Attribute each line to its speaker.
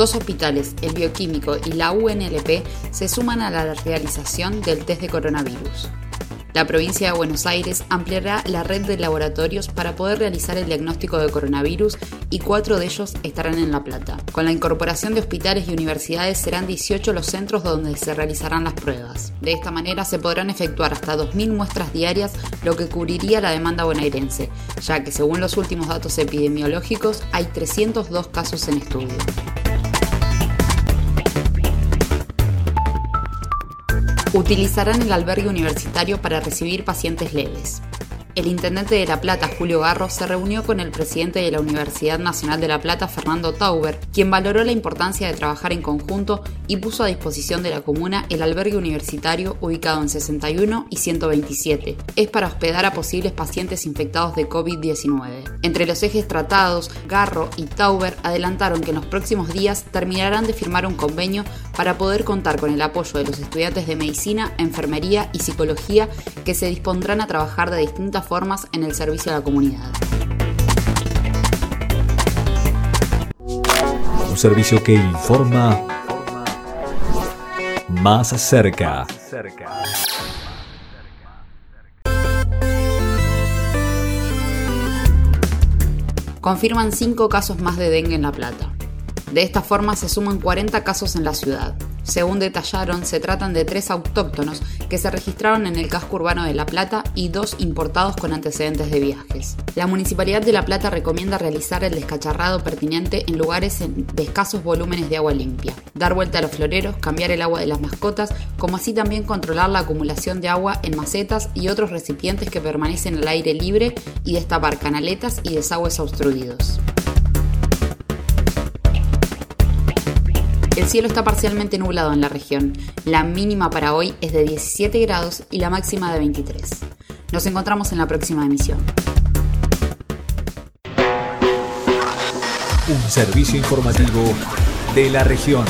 Speaker 1: Dos hospitales, el bioquímico y la UNLP, se suman a la realización del test de coronavirus. La provincia de Buenos Aires ampliará la red de laboratorios para poder realizar el diagnóstico de coronavirus y cuatro de ellos estarán en La Plata. Con la incorporación de hospitales y universidades serán 18 los centros donde se realizarán las pruebas. De esta manera se podrán efectuar hasta 2.000 muestras diarias, lo que cubriría la demanda bonaerense, ya que según los últimos datos epidemiológicos hay 302 casos en estudio. Utilizarán el albergue universitario para recibir pacientes leves. El intendente de La Plata, Julio Garro, se reunió con el presidente de la Universidad Nacional de La Plata, Fernando Tauber, quien valoró la importancia de trabajar en conjunto y puso a disposición de la comuna el albergue universitario ubicado en 61 y 127. Es para hospedar a posibles pacientes infectados de COVID-19. Entre los ejes tratados, Garro y Tauber adelantaron que en los próximos días terminarán de firmar un convenio para poder contar con el apoyo de los estudiantes de medicina, enfermería y psicología que se dispondrán a trabajar de distintas formas en el servicio a la comunidad.
Speaker 2: Un servicio que informa más cerca.
Speaker 1: Confirman cinco casos más de dengue en La Plata. De esta forma se suman 40 casos en la ciudad. Según detallaron, se tratan de tres autóctonos que se registraron en el casco urbano de La Plata y dos importados con antecedentes de viajes. La Municipalidad de La Plata recomienda realizar el descacharrado pertinente en lugares de escasos volúmenes de agua limpia, dar vuelta a los floreros, cambiar el agua de las mascotas, como así también controlar la acumulación de agua en macetas y otros recipientes que permanecen al aire libre y destapar canaletas y desagües obstruidos. El cielo está parcialmente nublado en la región. La mínima para hoy es de 17 grados y la máxima de 23. Nos encontramos en la próxima emisión.
Speaker 2: Un servicio informativo de la región.